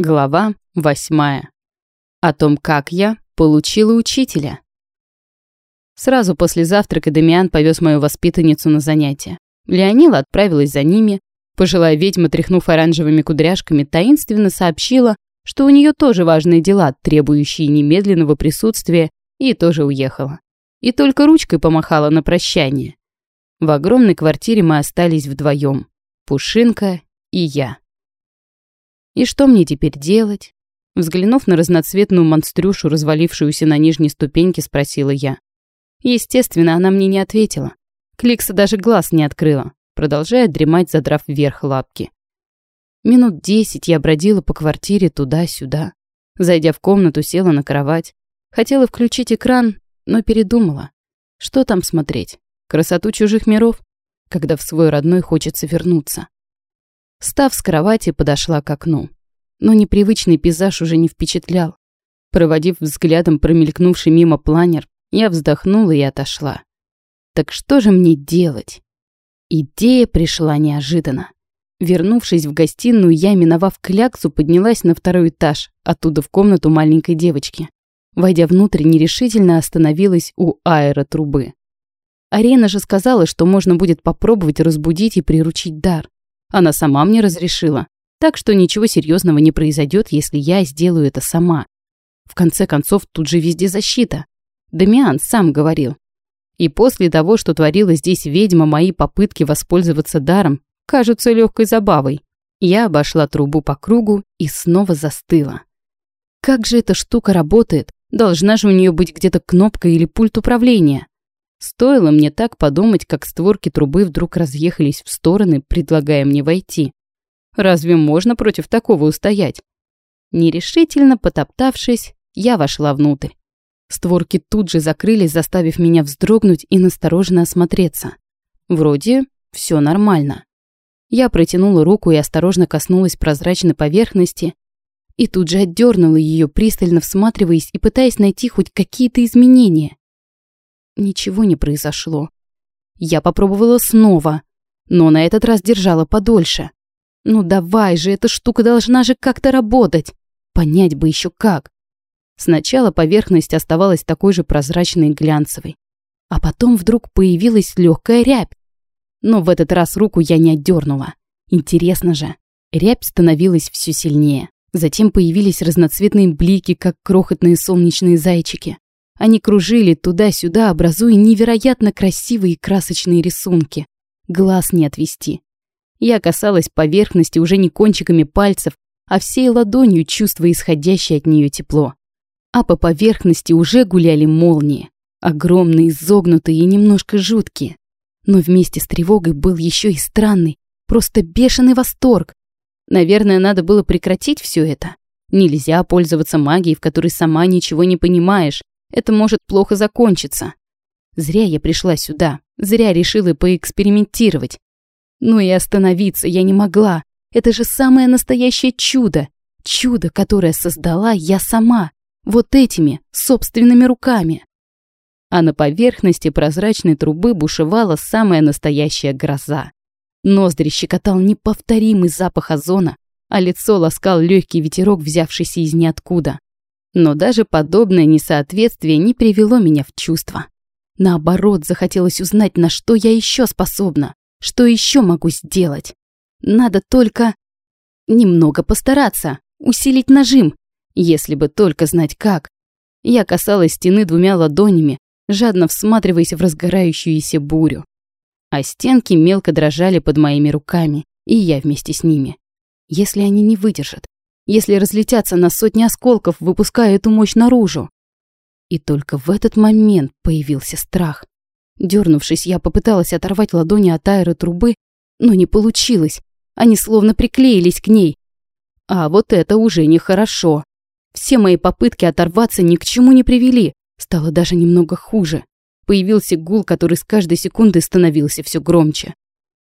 Глава восьмая. О том, как я получила учителя. Сразу после завтрака Дамиан повез мою воспитанницу на занятия. Леонила отправилась за ними. Пожилая ведьма, тряхнув оранжевыми кудряшками, таинственно сообщила, что у нее тоже важные дела, требующие немедленного присутствия, и тоже уехала. И только ручкой помахала на прощание. В огромной квартире мы остались вдвоем. Пушинка и я. И что мне теперь делать? Взглянув на разноцветную монстрюшу, развалившуюся на нижней ступеньке, спросила я. Естественно, она мне не ответила. Кликса даже глаз не открыла, продолжая дремать, задрав вверх лапки. Минут десять я бродила по квартире туда-сюда. Зайдя в комнату, села на кровать. Хотела включить экран, но передумала. Что там смотреть? Красоту чужих миров? Когда в свой родной хочется вернуться. Став с кровати, подошла к окну. Но непривычный пейзаж уже не впечатлял. Проводив взглядом промелькнувший мимо планер, я вздохнула и отошла. Так что же мне делать? Идея пришла неожиданно. Вернувшись в гостиную, я, миновав кляксу, поднялась на второй этаж, оттуда в комнату маленькой девочки. Войдя внутрь, нерешительно остановилась у аэротрубы. Арена же сказала, что можно будет попробовать разбудить и приручить дар. Она сама мне разрешила. Так что ничего серьезного не произойдет, если я сделаю это сама. В конце концов, тут же везде защита. Дамиан сам говорил. И после того, что творила здесь ведьма, мои попытки воспользоваться даром кажутся легкой забавой. Я обошла трубу по кругу и снова застыла. Как же эта штука работает? Должна же у нее быть где-то кнопка или пульт управления. Стоило мне так подумать, как створки трубы вдруг разъехались в стороны, предлагая мне войти. Разве можно против такого устоять? Нерешительно потоптавшись, я вошла внутрь. Створки тут же закрылись, заставив меня вздрогнуть и настороженно осмотреться. Вроде все нормально. Я протянула руку и осторожно коснулась прозрачной поверхности, и тут же отдернула ее, пристально всматриваясь и пытаясь найти хоть какие-то изменения. Ничего не произошло. Я попробовала снова, но на этот раз держала подольше. Ну давай же, эта штука должна же как-то работать. Понять бы еще как. Сначала поверхность оставалась такой же прозрачной и глянцевой. А потом вдруг появилась легкая рябь. Но в этот раз руку я не отдернула. Интересно же. Рябь становилась все сильнее. Затем появились разноцветные блики, как крохотные солнечные зайчики. Они кружили туда-сюда, образуя невероятно красивые красочные рисунки. Глаз не отвести. Я касалась поверхности уже не кончиками пальцев, а всей ладонью, чувствуя исходящее от нее тепло. А по поверхности уже гуляли молнии. Огромные, изогнутые и немножко жуткие. Но вместе с тревогой был еще и странный, просто бешеный восторг. Наверное, надо было прекратить все это. Нельзя пользоваться магией, в которой сама ничего не понимаешь, это может плохо закончиться. Зря я пришла сюда, зря решила поэкспериментировать. Но и остановиться я не могла. Это же самое настоящее чудо. Чудо, которое создала я сама. Вот этими, собственными руками. А на поверхности прозрачной трубы бушевала самая настоящая гроза. Ноздри щекотал неповторимый запах озона, а лицо ласкал легкий ветерок, взявшийся из ниоткуда. Но даже подобное несоответствие не привело меня в чувство. Наоборот, захотелось узнать, на что я еще способна, что еще могу сделать. Надо только немного постараться, усилить нажим, если бы только знать как. Я касалась стены двумя ладонями, жадно всматриваясь в разгорающуюся бурю. А стенки мелко дрожали под моими руками, и я вместе с ними. Если они не выдержат, если разлетятся на сотни осколков, выпуская эту мощь наружу. И только в этот момент появился страх. Дернувшись, я попыталась оторвать ладони от аэротрубы, но не получилось. Они словно приклеились к ней. А вот это уже нехорошо. Все мои попытки оторваться ни к чему не привели. Стало даже немного хуже. Появился гул, который с каждой секундой становился все громче.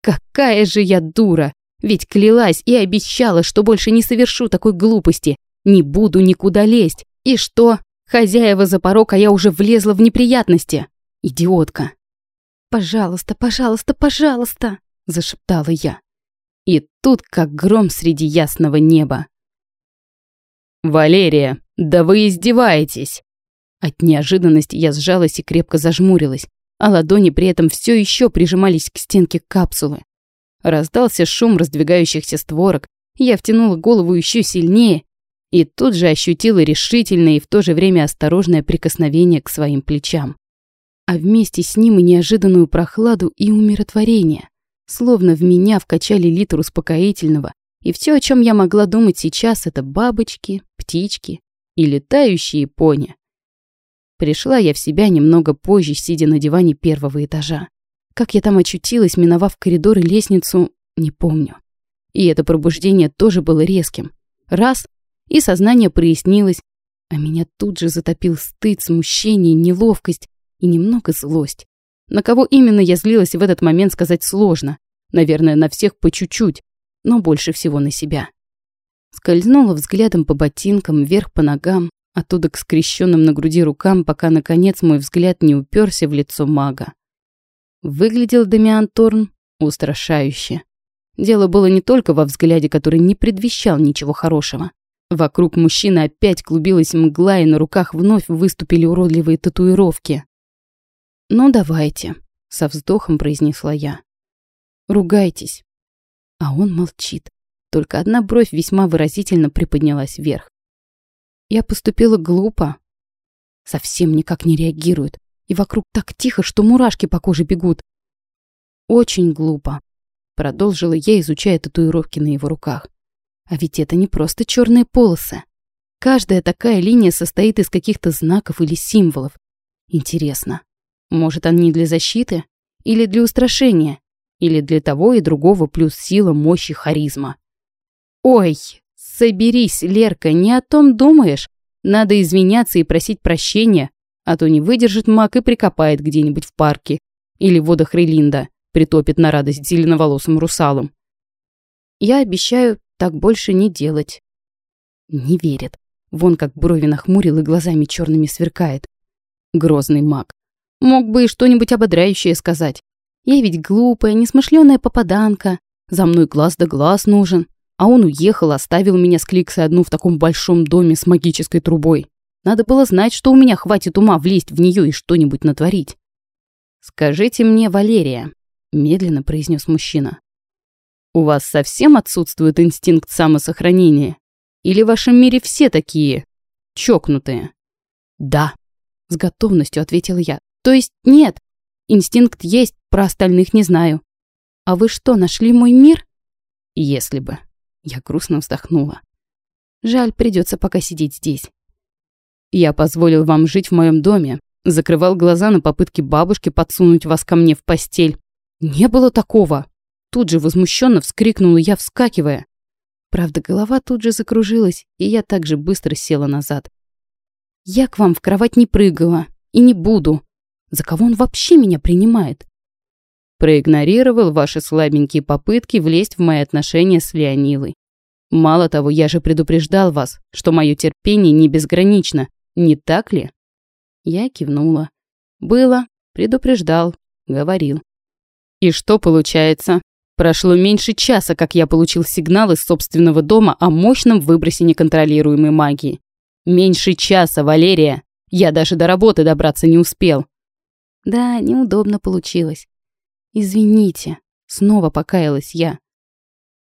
Какая же я дура! Ведь клялась и обещала, что больше не совершу такой глупости, не буду никуда лезть. И что? Хозяева за порог, а я уже влезла в неприятности. Идиотка. «Пожалуйста, пожалуйста, пожалуйста!» – зашептала я. И тут как гром среди ясного неба. «Валерия, да вы издеваетесь!» От неожиданности я сжалась и крепко зажмурилась, а ладони при этом все еще прижимались к стенке капсулы. Раздался шум раздвигающихся створок, я втянула голову еще сильнее и тут же ощутила решительное и в то же время осторожное прикосновение к своим плечам. А вместе с ним и неожиданную прохладу и умиротворение. Словно в меня вкачали литр успокоительного, и все, о чем я могла думать сейчас, это бабочки, птички и летающие пони. Пришла я в себя немного позже, сидя на диване первого этажа. Как я там очутилась, миновав коридор и лестницу, не помню. И это пробуждение тоже было резким. Раз — и сознание прояснилось, а меня тут же затопил стыд, смущение, неловкость и немного злость. На кого именно я злилась в этот момент сказать сложно. Наверное, на всех по чуть-чуть, но больше всего на себя. Скользнула взглядом по ботинкам, вверх по ногам, оттуда к скрещенным на груди рукам, пока, наконец, мой взгляд не уперся в лицо мага. Выглядел Дамиан Торн устрашающе. Дело было не только во взгляде, который не предвещал ничего хорошего. Вокруг мужчины опять клубилась мгла, и на руках вновь выступили уродливые татуировки. «Ну, давайте», — со вздохом произнесла я. «Ругайтесь». А он молчит. Только одна бровь весьма выразительно приподнялась вверх. Я поступила глупо. Совсем никак не реагирует. И вокруг так тихо, что мурашки по коже бегут. Очень глупо. Продолжила я, изучая татуировки на его руках. А ведь это не просто черные полосы. Каждая такая линия состоит из каких-то знаков или символов. Интересно, может, они для защиты? Или для устрашения? Или для того и другого плюс сила, мощь и харизма? Ой, соберись, Лерка, не о том думаешь. Надо извиняться и просить прощения, а то не выдержит маг и прикопает где-нибудь в парке. Или в водах Релинда, притопит на радость зеленоволосым русалом. Я обещаю так больше не делать. Не верит. Вон как брови нахмурил и глазами черными сверкает. Грозный маг. Мог бы и что-нибудь ободряющее сказать. Я ведь глупая, несмышленая попаданка. За мной глаз да глаз нужен. А он уехал, оставил меня с Кликсой одну в таком большом доме с магической трубой. Надо было знать, что у меня хватит ума влезть в нее и что-нибудь натворить. «Скажите мне, Валерия», — медленно произнес мужчина. У вас совсем отсутствует инстинкт самосохранения? Или в вашем мире все такие чокнутые? Да, с готовностью ответила я. То есть нет, инстинкт есть, про остальных не знаю. А вы что, нашли мой мир? Если бы. Я грустно вздохнула. Жаль, придется пока сидеть здесь. Я позволил вам жить в моем доме, закрывал глаза на попытки бабушки подсунуть вас ко мне в постель. Не было такого. Тут же возмущенно вскрикнула я, вскакивая. Правда, голова тут же закружилась, и я также быстро села назад. Я к вам в кровать не прыгала и не буду. За кого он вообще меня принимает? Проигнорировал ваши слабенькие попытки влезть в мои отношения с Леонилой. Мало того, я же предупреждал вас, что мое терпение не безгранично, не так ли? Я кивнула. Было, предупреждал, говорил. И что получается? Прошло меньше часа, как я получил сигнал из собственного дома о мощном выбросе неконтролируемой магии. Меньше часа, Валерия. Я даже до работы добраться не успел. Да, неудобно получилось. Извините, снова покаялась я.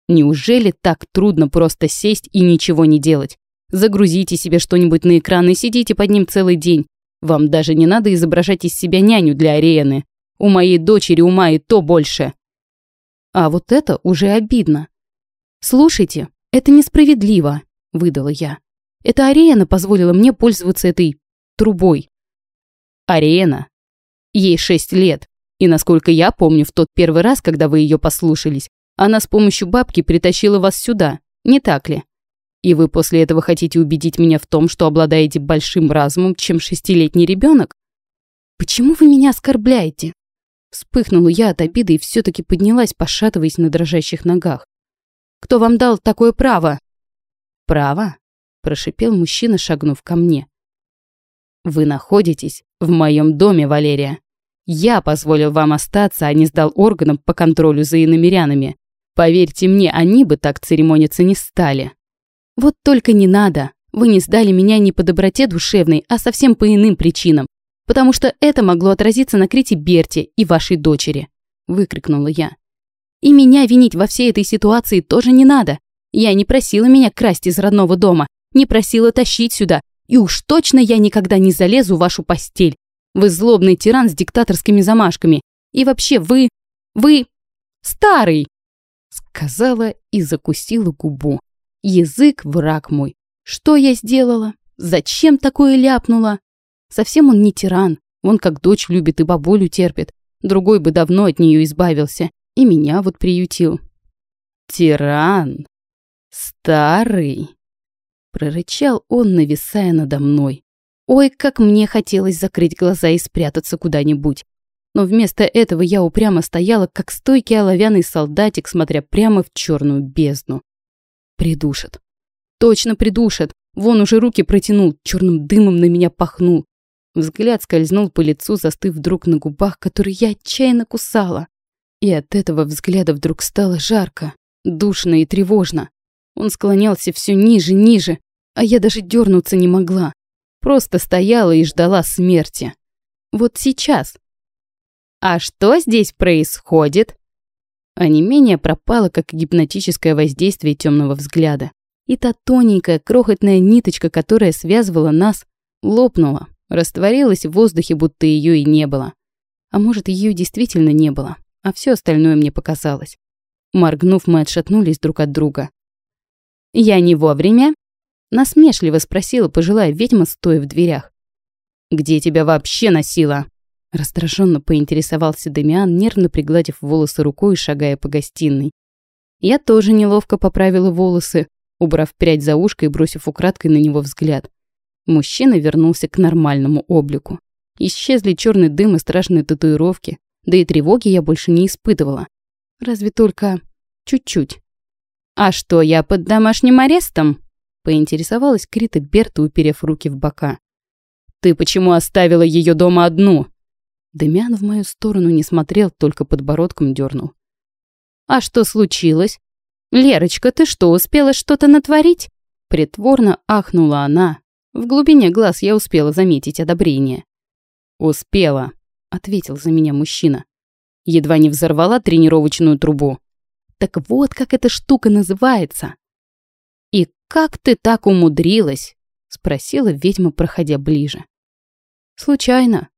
Неужели так трудно просто сесть и ничего не делать? Загрузите себе что-нибудь на экран и сидите под ним целый день. Вам даже не надо изображать из себя няню для арены. У моей дочери ума и то больше. А вот это уже обидно. «Слушайте, это несправедливо», — выдала я. «Это Ариена позволила мне пользоваться этой трубой». «Ариена? Ей шесть лет, и, насколько я помню, в тот первый раз, когда вы ее послушались, она с помощью бабки притащила вас сюда, не так ли? И вы после этого хотите убедить меня в том, что обладаете большим разумом, чем шестилетний ребенок? Почему вы меня оскорбляете? Вспыхнула я от обиды и все-таки поднялась, пошатываясь на дрожащих ногах. «Кто вам дал такое право?» «Право?» – прошипел мужчина, шагнув ко мне. «Вы находитесь в моем доме, Валерия. Я позволил вам остаться, а не сдал органам по контролю за иномерянами. Поверьте мне, они бы так церемониться не стали». «Вот только не надо. Вы не сдали меня не по доброте душевной, а совсем по иным причинам, потому что это могло отразиться на Крите Берте и вашей дочери», — выкрикнула я. «И меня винить во всей этой ситуации тоже не надо. Я не просила меня красть из родного дома, не просила тащить сюда, и уж точно я никогда не залезу в вашу постель. Вы злобный тиран с диктаторскими замашками. И вообще вы... вы... старый!» Сказала и закусила губу. Язык враг мой. Что я сделала? Зачем такое ляпнула? Совсем он не тиран. Он как дочь любит и бабулю терпит. Другой бы давно от нее избавился. И меня вот приютил. «Тиран? Старый?» Прорычал он, нависая надо мной. Ой, как мне хотелось закрыть глаза и спрятаться куда-нибудь. Но вместо этого я упрямо стояла, как стойкий оловянный солдатик, смотря прямо в черную бездну. Придушат. Точно придушат. Вон уже руки протянул, черным дымом на меня пахнул. Взгляд скользнул по лицу, застыв вдруг на губах, которые я отчаянно кусала. И от этого взгляда вдруг стало жарко, душно и тревожно. Он склонялся все ниже, ниже, а я даже дернуться не могла. Просто стояла и ждала смерти. Вот сейчас. «А что здесь происходит?» А пропало, как гипнотическое воздействие темного взгляда. И та тоненькая, крохотная ниточка, которая связывала нас, лопнула, растворилась в воздухе, будто ее и не было. А может, ее действительно не было, а все остальное мне показалось. Моргнув, мы отшатнулись друг от друга. «Я не вовремя?» Насмешливо спросила пожилая ведьма, стоя в дверях. «Где тебя вообще носила?» Раздраженно поинтересовался Демиан, нервно пригладив волосы рукой и шагая по гостиной. Я тоже неловко поправила волосы, убрав прядь за ушко и бросив украдкой на него взгляд. Мужчина вернулся к нормальному облику. Исчезли черный дым и страшные татуировки, да и тревоги я больше не испытывала. Разве только чуть-чуть. «А что, я под домашним арестом?» Поинтересовалась Крита Берта, уперев руки в бока. «Ты почему оставила ее дома одну?» Демян в мою сторону не смотрел, только подбородком дернул. «А что случилось? Лерочка, ты что, успела что-то натворить?» Притворно ахнула она. В глубине глаз я успела заметить одобрение. «Успела», — ответил за меня мужчина. Едва не взорвала тренировочную трубу. «Так вот как эта штука называется!» «И как ты так умудрилась?» — спросила ведьма, проходя ближе. «Случайно»,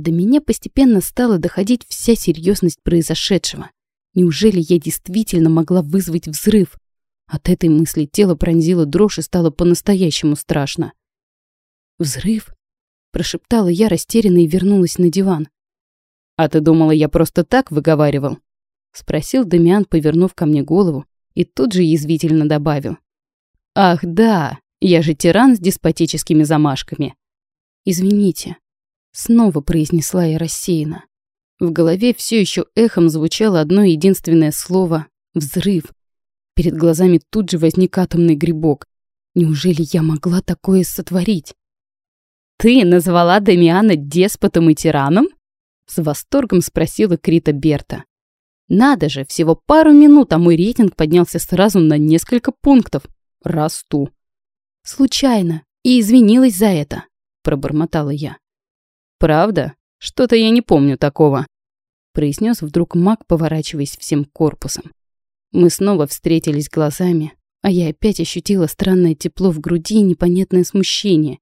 до меня постепенно стала доходить вся серьезность произошедшего. Неужели я действительно могла вызвать взрыв? От этой мысли тело пронзило дрожь и стало по-настоящему страшно. «Взрыв?» – прошептала я растерянно и вернулась на диван. «А ты думала, я просто так выговаривал?» – спросил Дамиан, повернув ко мне голову, и тут же язвительно добавил. «Ах да, я же тиран с деспотическими замашками». «Извините», Снова произнесла я рассеянно. В голове все еще эхом звучало одно единственное слово «взрыв». Перед глазами тут же возник атомный грибок. Неужели я могла такое сотворить? «Ты назвала Дамиана деспотом и тираном?» С восторгом спросила Крита Берта. «Надо же, всего пару минут, а мой рейтинг поднялся сразу на несколько пунктов. Расту». «Случайно. И извинилась за это», — пробормотала я. «Правда? Что-то я не помню такого», — произнес вдруг маг, поворачиваясь всем корпусом. Мы снова встретились глазами, а я опять ощутила странное тепло в груди и непонятное смущение.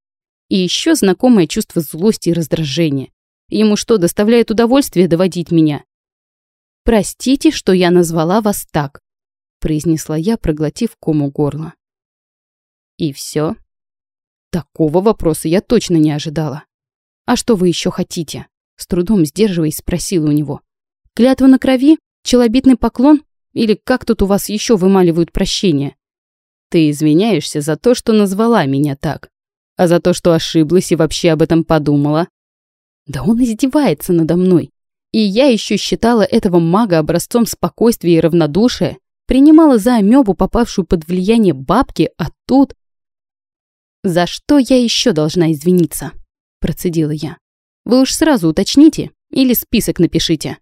И еще знакомое чувство злости и раздражения. Ему что, доставляет удовольствие доводить меня? «Простите, что я назвала вас так», — произнесла я, проглотив кому горла. «И все?» Такого вопроса я точно не ожидала. «А что вы еще хотите?» С трудом сдерживаясь, спросила у него. «Клятва на крови? Челобитный поклон? Или как тут у вас еще вымаливают прощение?» «Ты извиняешься за то, что назвала меня так. А за то, что ошиблась и вообще об этом подумала?» «Да он издевается надо мной. И я еще считала этого мага образцом спокойствия и равнодушия, принимала за амебу, попавшую под влияние бабки, а тут... За что я еще должна извиниться?» процедила я. Вы уж сразу уточните или список напишите.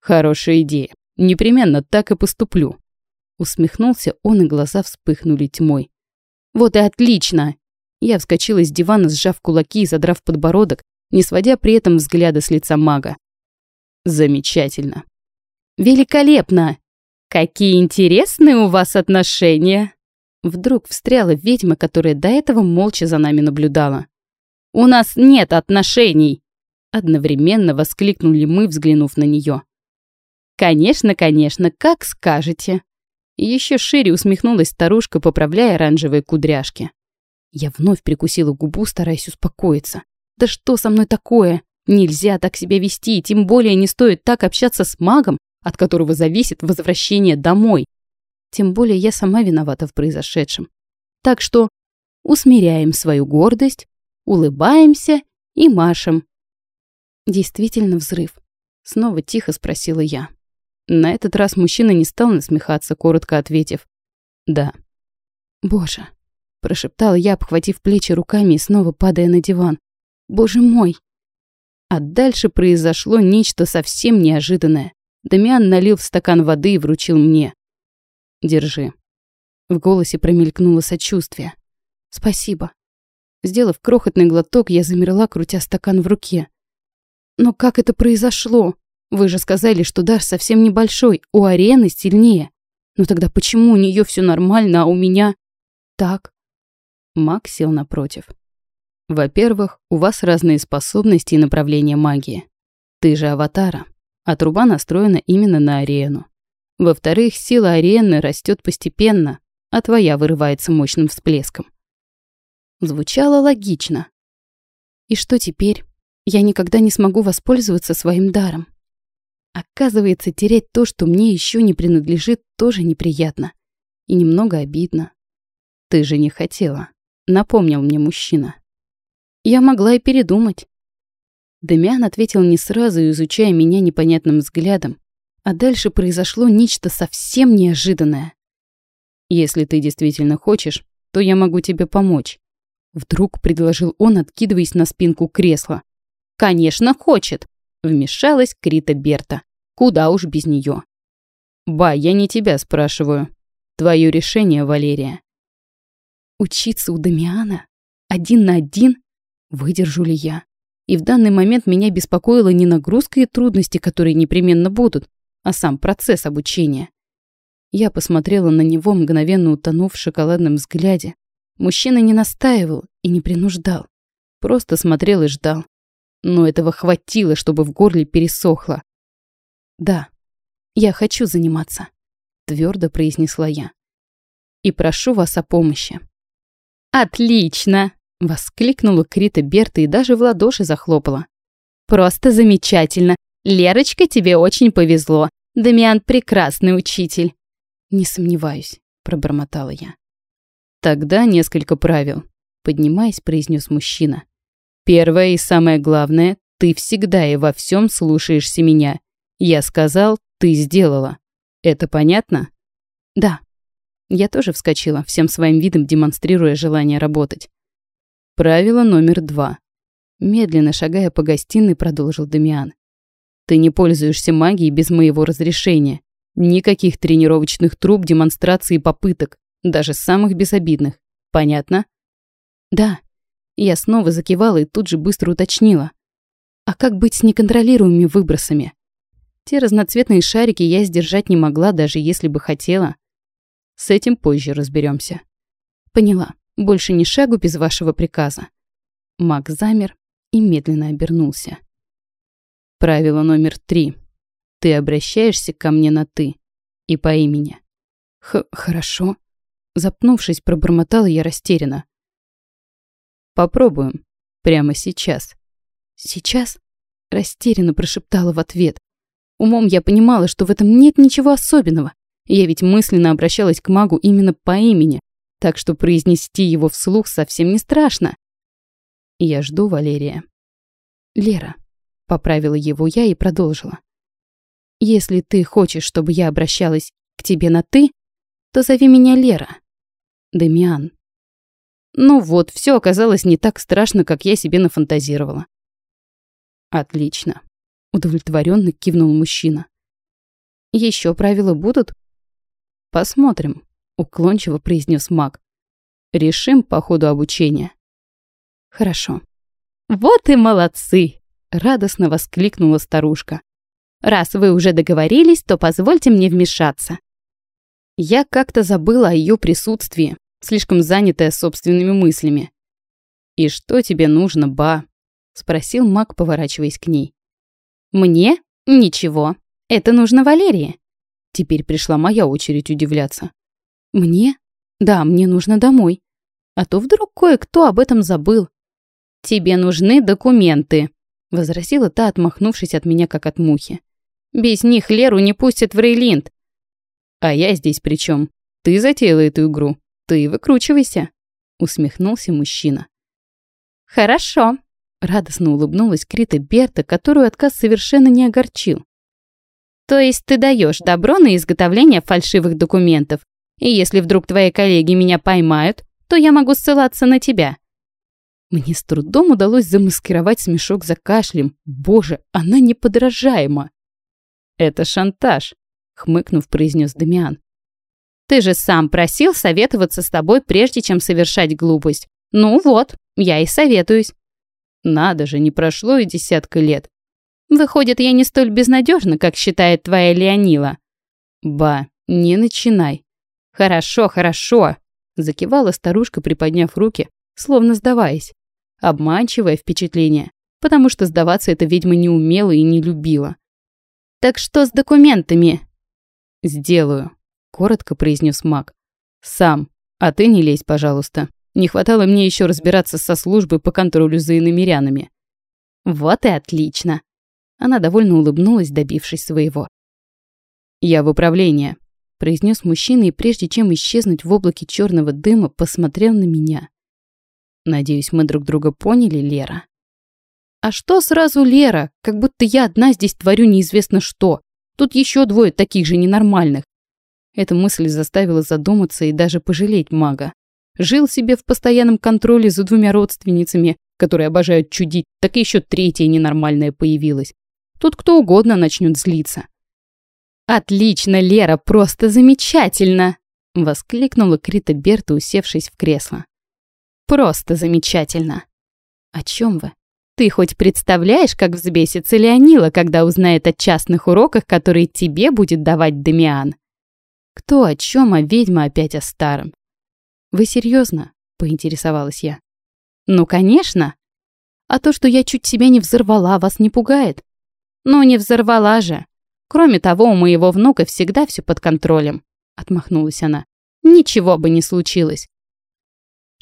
Хорошая идея. Непременно так и поступлю. Усмехнулся он, и глаза вспыхнули тьмой. Вот и отлично. Я вскочила с дивана, сжав кулаки и задрав подбородок, не сводя при этом взгляда с лица мага. Замечательно. Великолепно! Какие интересные у вас отношения! Вдруг встряла ведьма, которая до этого молча за нами наблюдала. «У нас нет отношений!» Одновременно воскликнули мы, взглянув на нее. «Конечно, конечно, как скажете!» Еще шире усмехнулась старушка, поправляя оранжевые кудряшки. Я вновь прикусила губу, стараясь успокоиться. «Да что со мной такое? Нельзя так себя вести, тем более не стоит так общаться с магом, от которого зависит возвращение домой. Тем более я сама виновата в произошедшем. Так что усмиряем свою гордость, улыбаемся и машем. Действительно взрыв. Снова тихо спросила я. На этот раз мужчина не стал насмехаться, коротко ответив «Да». «Боже», — прошептала я, обхватив плечи руками и снова падая на диван. «Боже мой!» А дальше произошло нечто совсем неожиданное. Дамиан налил в стакан воды и вручил мне. Держи». В голосе промелькнуло сочувствие. «Спасибо». Сделав крохотный глоток, я замерла, крутя стакан в руке. «Но как это произошло? Вы же сказали, что дар совсем небольшой, у арены сильнее. Но тогда почему у нее все нормально, а у меня...» «Так». Маг сел напротив. «Во-первых, у вас разные способности и направления магии. Ты же аватара, а труба настроена именно на арену. Во-вторых, сила арены растет постепенно, а твоя вырывается мощным всплеском. Звучало логично. И что теперь? Я никогда не смогу воспользоваться своим даром. Оказывается, терять то, что мне еще не принадлежит, тоже неприятно. И немного обидно. Ты же не хотела, напомнил мне мужчина. Я могла и передумать. Демиан ответил не сразу, изучая меня непонятным взглядом, а дальше произошло нечто совсем неожиданное. «Если ты действительно хочешь, то я могу тебе помочь», — вдруг предложил он, откидываясь на спинку кресла. «Конечно, хочет!» — вмешалась Крита Берта. «Куда уж без нее. «Ба, я не тебя спрашиваю. Твое решение, Валерия». «Учиться у Дамиана? Один на один? Выдержу ли я?» И в данный момент меня беспокоила не нагрузка и трудности, которые непременно будут, а сам процесс обучения. Я посмотрела на него, мгновенно утонув в шоколадном взгляде. Мужчина не настаивал и не принуждал. Просто смотрел и ждал. Но этого хватило, чтобы в горле пересохло. «Да, я хочу заниматься», — твердо произнесла я. «И прошу вас о помощи». «Отлично!» — воскликнула Крита Берта и даже в ладоши захлопала. «Просто замечательно! Лерочка, тебе очень повезло. Дамиан прекрасный учитель. Не сомневаюсь, пробормотала я. Тогда несколько правил, поднимаясь, произнес мужчина. Первое и самое главное, ты всегда и во всем слушаешься меня. Я сказал, ты сделала. Это понятно? Да. Я тоже вскочила, всем своим видом демонстрируя желание работать. Правило номер два. Медленно шагая по гостиной, продолжил Дамиан. Ты не пользуешься магией без моего разрешения. Никаких тренировочных труб, демонстраций и попыток, даже самых безобидных. Понятно? Да. Я снова закивала и тут же быстро уточнила. А как быть с неконтролируемыми выбросами? Те разноцветные шарики я сдержать не могла, даже если бы хотела. С этим позже разберемся. Поняла. Больше ни шагу без вашего приказа. Маг замер и медленно обернулся. Правило номер три. Ты обращаешься ко мне на «ты» и по имени. Х «Хорошо». Запнувшись, пробормотала я растерянно. «Попробуем. Прямо сейчас». «Сейчас?» Растерянно прошептала в ответ. Умом я понимала, что в этом нет ничего особенного. Я ведь мысленно обращалась к магу именно по имени, так что произнести его вслух совсем не страшно. Я жду Валерия. Лера. Поправила его я и продолжила. Если ты хочешь, чтобы я обращалась к тебе на «ты», то зови меня Лера. Демиан. Ну вот, все оказалось не так страшно, как я себе нафантазировала. Отлично. Удовлетворенно кивнул мужчина. Еще правила будут? Посмотрим, уклончиво произнес маг. Решим по ходу обучения. Хорошо. Вот и молодцы, радостно воскликнула старушка. Раз вы уже договорились, то позвольте мне вмешаться. Я как-то забыла о ее присутствии, слишком занятая собственными мыслями. «И что тебе нужно, ба?» — спросил маг, поворачиваясь к ней. «Мне? Ничего. Это нужно Валерии». Теперь пришла моя очередь удивляться. «Мне? Да, мне нужно домой. А то вдруг кое-кто об этом забыл». «Тебе нужны документы», — возразила та, отмахнувшись от меня, как от мухи. «Без них Леру не пустят в Рейлинд». «А я здесь при чем? Ты затеяла эту игру. Ты выкручивайся», — усмехнулся мужчина. «Хорошо», — радостно улыбнулась Крита Берта, которую отказ совершенно не огорчил. «То есть ты даешь добро на изготовление фальшивых документов, и если вдруг твои коллеги меня поймают, то я могу ссылаться на тебя». Мне с трудом удалось замаскировать смешок за кашлем. Боже, она неподражаема. «Это шантаж», — хмыкнув, произнес Дамиан. «Ты же сам просил советоваться с тобой, прежде чем совершать глупость. Ну вот, я и советуюсь. Надо же, не прошло и десятка лет. Выходит, я не столь безнадежна, как считает твоя Леонила. Ба, не начинай. Хорошо, хорошо, закивала старушка, приподняв руки, словно сдаваясь. Обманчивое впечатление, потому что сдаваться эта ведьма не умела и не любила. Так что с документами? Сделаю, коротко произнес маг. Сам, а ты не лезь, пожалуйста. Не хватало мне еще разбираться со службой по контролю за иномерянами. Вот и отлично. Она довольно улыбнулась, добившись своего. «Я в управление», — произнес мужчина, и прежде чем исчезнуть в облаке черного дыма, посмотрел на меня. «Надеюсь, мы друг друга поняли, Лера?» «А что сразу Лера? Как будто я одна здесь творю неизвестно что. Тут еще двое таких же ненормальных». Эта мысль заставила задуматься и даже пожалеть мага. Жил себе в постоянном контроле за двумя родственницами, которые обожают чудить, так еще третья ненормальная появилась. Тут кто угодно начнет злиться. «Отлично, Лера, просто замечательно!» — воскликнула Крита Берта, усевшись в кресло. «Просто замечательно!» «О чем вы? Ты хоть представляешь, как взбесится Леонила, когда узнает о частных уроках, которые тебе будет давать Дамиан?» «Кто о чем, а ведьма опять о старом?» «Вы серьезно? поинтересовалась я. «Ну, конечно. А то, что я чуть себя не взорвала, вас не пугает?» «Ну, не взорвала же. Кроме того, у моего внука всегда все под контролем», — отмахнулась она. «Ничего бы не случилось».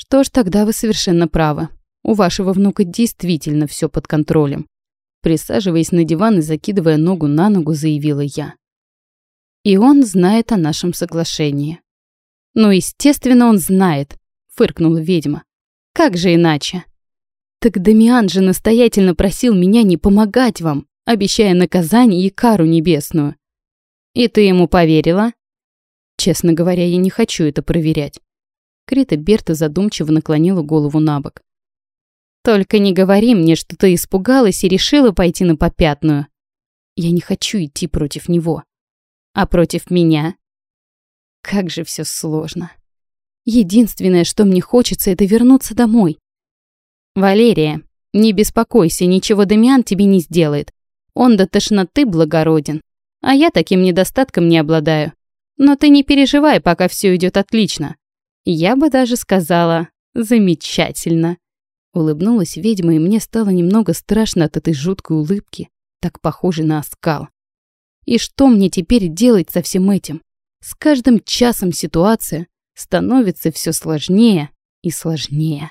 «Что ж, тогда вы совершенно правы. У вашего внука действительно все под контролем». Присаживаясь на диван и закидывая ногу на ногу, заявила я. «И он знает о нашем соглашении». «Ну, естественно, он знает», — фыркнула ведьма. «Как же иначе?» «Так Дамиан же настоятельно просил меня не помогать вам, обещая наказание и кару небесную». «И ты ему поверила?» «Честно говоря, я не хочу это проверять». Крита Берта задумчиво наклонила голову на бок. «Только не говори мне, что ты испугалась и решила пойти на попятную. Я не хочу идти против него. А против меня как же все сложно. Единственное, что мне хочется, это вернуться домой. Валерия, не беспокойся, ничего Дамиан тебе не сделает. Он до тошноты благороден. А я таким недостатком не обладаю. Но ты не переживай, пока все идет отлично. Я бы даже сказала, замечательно. Улыбнулась ведьма, и мне стало немного страшно от этой жуткой улыбки, так похожей на оскал. И что мне теперь делать со всем этим? С каждым часом ситуация становится все сложнее и сложнее.